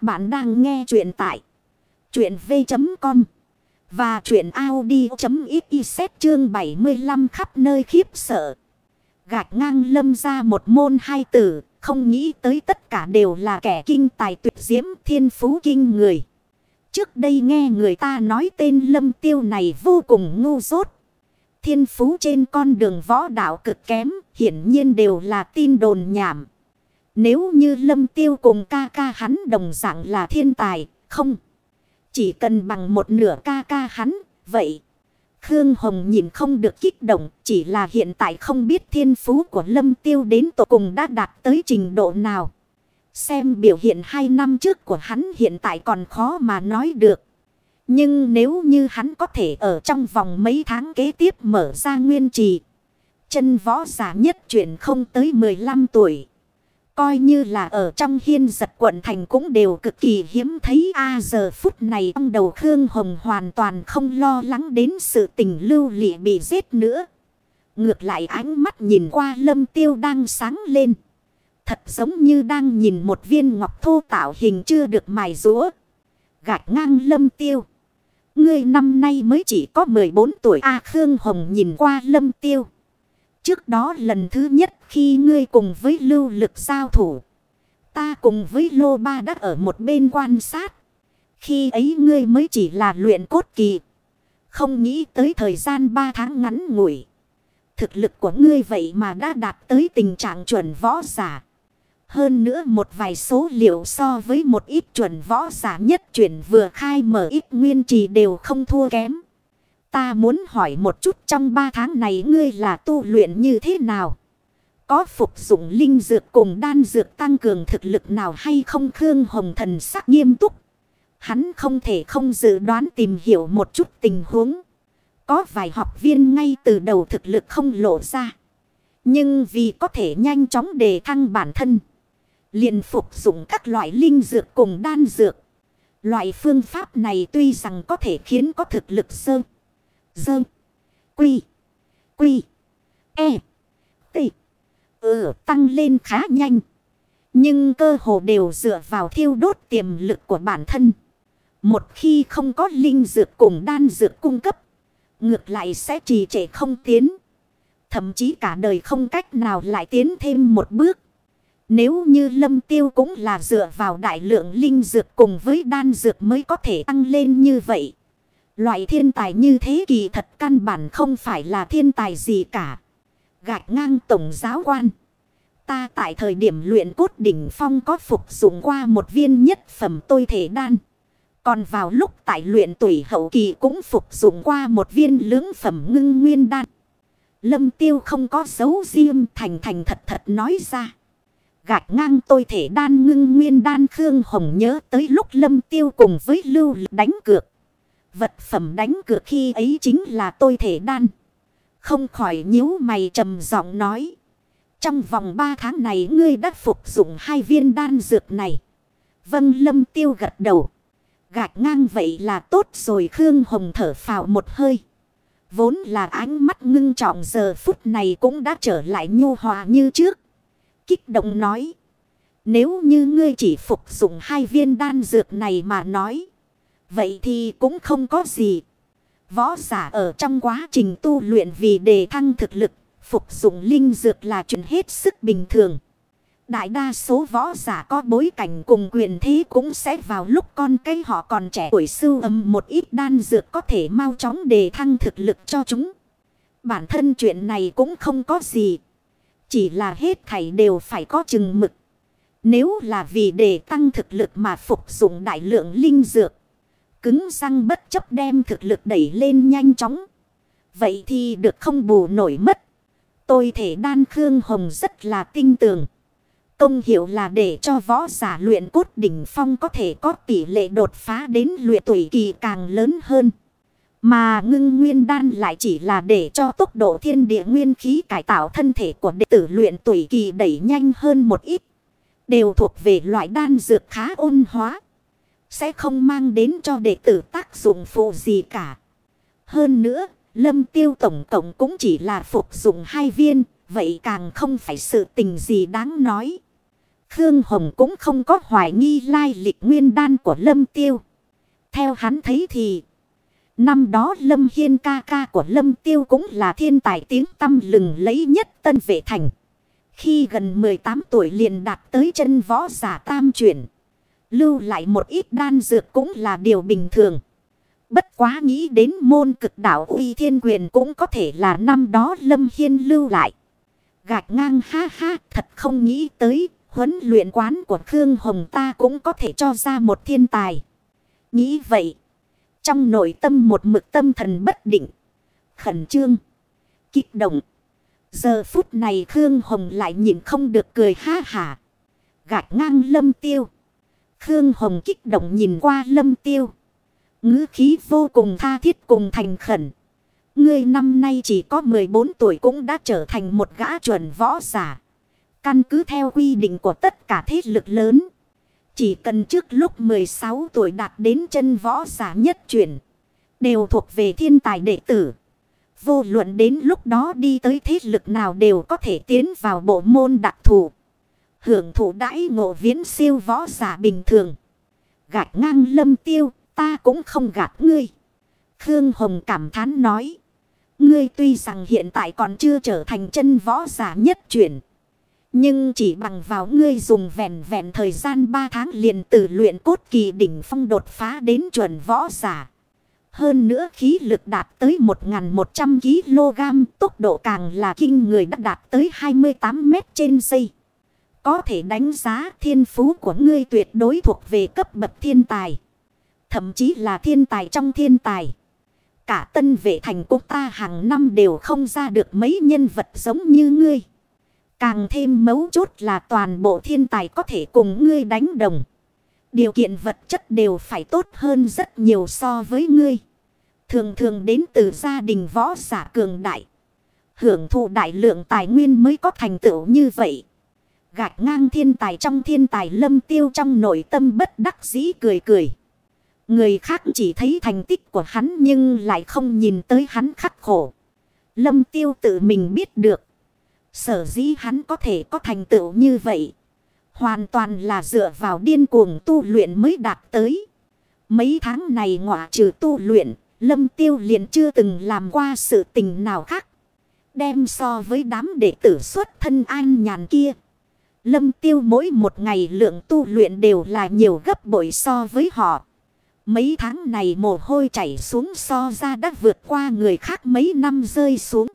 Các bạn đang nghe chuyện tại chuyện v.com và chuyện Audi.xyz chương 75 khắp nơi khiếp sợ. Gạch ngang lâm ra một môn hai tử, không nghĩ tới tất cả đều là kẻ kinh tài tuyệt diễm thiên phú kinh người. Trước đây nghe người ta nói tên lâm tiêu này vô cùng ngu dốt. Thiên phú trên con đường võ đạo cực kém, hiển nhiên đều là tin đồn nhảm. Nếu như lâm tiêu cùng ca ca hắn đồng dạng là thiên tài, không. Chỉ cần bằng một nửa ca ca hắn, vậy. Khương Hồng nhìn không được kích động, chỉ là hiện tại không biết thiên phú của lâm tiêu đến tổ cùng đã đạt tới trình độ nào. Xem biểu hiện hai năm trước của hắn hiện tại còn khó mà nói được. Nhưng nếu như hắn có thể ở trong vòng mấy tháng kế tiếp mở ra nguyên trì. Chân võ giả nhất chuyển không tới 15 tuổi. Coi như là ở trong hiên giật quận thành cũng đều cực kỳ hiếm thấy a giờ phút này trong đầu Khương Hồng hoàn toàn không lo lắng đến sự tình lưu lị bị giết nữa. Ngược lại ánh mắt nhìn qua lâm tiêu đang sáng lên. Thật giống như đang nhìn một viên ngọc thô tạo hình chưa được mài rũa. Gạch ngang lâm tiêu. Ngươi năm nay mới chỉ có 14 tuổi A Khương Hồng nhìn qua lâm tiêu. Trước đó lần thứ nhất khi ngươi cùng với lưu lực giao thủ. Ta cùng với lô ba đã ở một bên quan sát. Khi ấy ngươi mới chỉ là luyện cốt kỳ. Không nghĩ tới thời gian 3 tháng ngắn ngủi. Thực lực của ngươi vậy mà đã đạt tới tình trạng chuẩn võ giả. Hơn nữa một vài số liệu so với một ít chuẩn võ giả nhất chuyển vừa khai mở ít nguyên trì đều không thua kém. Ta muốn hỏi một chút trong ba tháng này ngươi là tu luyện như thế nào? Có phục dụng linh dược cùng đan dược tăng cường thực lực nào hay không Khương Hồng thần sắc nghiêm túc. Hắn không thể không dự đoán tìm hiểu một chút tình huống. Có vài học viên ngay từ đầu thực lực không lộ ra. Nhưng vì có thể nhanh chóng đề thăng bản thân liền phục dụng các loại linh dược cùng đan dược. Loại phương pháp này tuy rằng có thể khiến có thực lực sơ, Dơn. quy, quy, e, t, ừ, tăng lên khá nhanh. Nhưng cơ hồ đều dựa vào thiêu đốt tiềm lực của bản thân. Một khi không có linh dược cùng đan dược cung cấp, ngược lại sẽ trì trệ không tiến. Thậm chí cả đời không cách nào lại tiến thêm một bước. Nếu như lâm tiêu cũng là dựa vào đại lượng linh dược cùng với đan dược mới có thể tăng lên như vậy. Loại thiên tài như thế kỳ thật căn bản không phải là thiên tài gì cả. Gạch ngang tổng giáo quan. Ta tại thời điểm luyện cốt đỉnh phong có phục dụng qua một viên nhất phẩm tôi thể đan. Còn vào lúc tại luyện tuổi hậu kỳ cũng phục dụng qua một viên lưỡng phẩm ngưng nguyên đan. Lâm tiêu không có dấu riêng thành thành thật thật nói ra. Gạch ngang tôi thể đan ngưng nguyên đan Khương Hồng nhớ tới lúc lâm tiêu cùng với lưu đánh cược. Vật phẩm đánh cược khi ấy chính là tôi thể đan. Không khỏi nhíu mày trầm giọng nói. Trong vòng 3 tháng này ngươi đã phục dụng hai viên đan dược này. vân lâm tiêu gật đầu. Gạch ngang vậy là tốt rồi, Khương Hồng thở phào một hơi. Vốn là ánh mắt ngưng trọng, giờ phút này cũng đã trở lại nhu hòa như trước kích động nói. Nếu như ngươi chỉ phục dụng hai viên đan dược này mà nói. Vậy thì cũng không có gì. Võ giả ở trong quá trình tu luyện vì đề thăng thực lực. Phục dụng linh dược là chuyện hết sức bình thường. Đại đa số võ giả có bối cảnh cùng quyền thế cũng sẽ vào lúc con cây họ còn trẻ tuổi sưu âm một ít đan dược có thể mau chóng đề thăng thực lực cho chúng. Bản thân chuyện này cũng không có gì. Chỉ là hết thảy đều phải có chừng mực. Nếu là vì để tăng thực lực mà phục dụng đại lượng linh dược. Cứng răng bất chấp đem thực lực đẩy lên nhanh chóng. Vậy thì được không bù nổi mất. Tôi thể đan Khương Hồng rất là tinh tường. Công hiệu là để cho võ giả luyện cốt đỉnh phong có thể có tỷ lệ đột phá đến luyện tuổi kỳ càng lớn hơn. Mà ngưng nguyên đan lại chỉ là để cho tốc độ thiên địa nguyên khí cải tạo thân thể của đệ tử luyện tuổi kỳ đẩy nhanh hơn một ít. Đều thuộc về loại đan dược khá ôn hóa. Sẽ không mang đến cho đệ tử tác dụng phụ gì cả. Hơn nữa, lâm tiêu tổng cộng cũng chỉ là phục dụng hai viên. Vậy càng không phải sự tình gì đáng nói. Khương Hồng cũng không có hoài nghi lai lịch nguyên đan của Lâm Tiêu. Theo hắn thấy thì... Năm đó Lâm Hiên ca ca của Lâm Tiêu cũng là thiên tài tiếng tâm lừng lấy nhất tân vệ thành. Khi gần 18 tuổi liền đạt tới chân võ giả tam chuyển. Lưu lại một ít đan dược cũng là điều bình thường. Bất quá nghĩ đến môn cực đạo uy thiên quyền cũng có thể là năm đó Lâm Hiên lưu lại. Gạch ngang, ha ha, thật không nghĩ tới, huấn luyện quán của Khương Hồng ta cũng có thể cho ra một thiên tài. Nghĩ vậy. Trong nội tâm một mực tâm thần bất định. Khẩn trương. Kích động. Giờ phút này Khương Hồng lại nhìn không được cười ha hả. Gạch ngang lâm tiêu. Khương Hồng kích động nhìn qua lâm tiêu. ngữ khí vô cùng tha thiết cùng thành khẩn. Ngươi năm nay chỉ có 14 tuổi cũng đã trở thành một gã chuẩn võ giả. Căn cứ theo quy định của tất cả thế lực lớn. Chỉ cần trước lúc 16 tuổi đạt đến chân võ giả nhất chuyển. Đều thuộc về thiên tài đệ tử. Vô luận đến lúc đó đi tới thế lực nào đều có thể tiến vào bộ môn đặc thù. Hưởng thụ đãi ngộ viễn siêu võ giả bình thường. Gạt ngang lâm tiêu, ta cũng không gạt ngươi. Khương Hồng cảm thán nói. Ngươi tuy rằng hiện tại còn chưa trở thành chân võ giả nhất chuyển. Nhưng chỉ bằng vào ngươi dùng vẹn vẹn thời gian 3 tháng liền từ luyện cốt kỳ đỉnh phong đột phá đến chuẩn võ giả. Hơn nữa khí lực đạt tới 1.100 kg, tốc độ càng là kinh người đã đạt tới 28 mét trên giây. Có thể đánh giá thiên phú của ngươi tuyệt đối thuộc về cấp bậc thiên tài. Thậm chí là thiên tài trong thiên tài. Cả tân vệ thành quốc ta hàng năm đều không ra được mấy nhân vật giống như ngươi. Càng thêm mấu chốt là toàn bộ thiên tài có thể cùng ngươi đánh đồng. Điều kiện vật chất đều phải tốt hơn rất nhiều so với ngươi. Thường thường đến từ gia đình võ giả cường đại. Hưởng thụ đại lượng tài nguyên mới có thành tựu như vậy. Gạch ngang thiên tài trong thiên tài lâm tiêu trong nội tâm bất đắc dĩ cười cười. Người khác chỉ thấy thành tích của hắn nhưng lại không nhìn tới hắn khắc khổ. Lâm tiêu tự mình biết được. Sở dĩ hắn có thể có thành tựu như vậy. Hoàn toàn là dựa vào điên cuồng tu luyện mới đạt tới. Mấy tháng này ngọa trừ tu luyện, lâm tiêu liền chưa từng làm qua sự tình nào khác. Đem so với đám đệ tử xuất thân an nhàn kia. Lâm tiêu mỗi một ngày lượng tu luyện đều là nhiều gấp bội so với họ. Mấy tháng này mồ hôi chảy xuống so ra đã vượt qua người khác mấy năm rơi xuống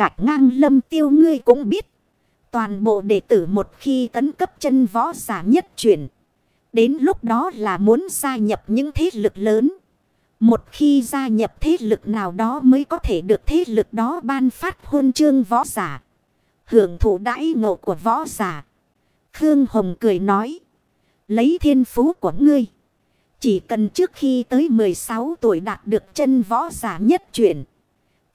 gạch ngang lâm tiêu ngươi cũng biết. Toàn bộ đệ tử một khi tấn cấp chân võ giả nhất chuyển. Đến lúc đó là muốn gia nhập những thế lực lớn. Một khi gia nhập thế lực nào đó mới có thể được thế lực đó ban phát huân chương võ giả. Hưởng thụ đãi ngộ của võ giả. Khương Hồng cười nói. Lấy thiên phú của ngươi. Chỉ cần trước khi tới 16 tuổi đạt được chân võ giả nhất chuyển.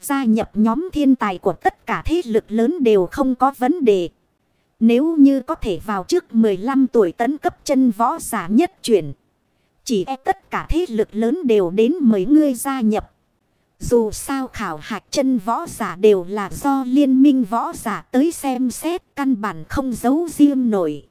Gia nhập nhóm thiên tài của tất cả thế lực lớn đều không có vấn đề. Nếu như có thể vào trước 15 tuổi tấn cấp chân võ giả nhất chuyển. Chỉ e tất cả thế lực lớn đều đến mấy ngươi gia nhập. Dù sao khảo hạch chân võ giả đều là do liên minh võ giả tới xem xét, căn bản không giấu riêng nổi.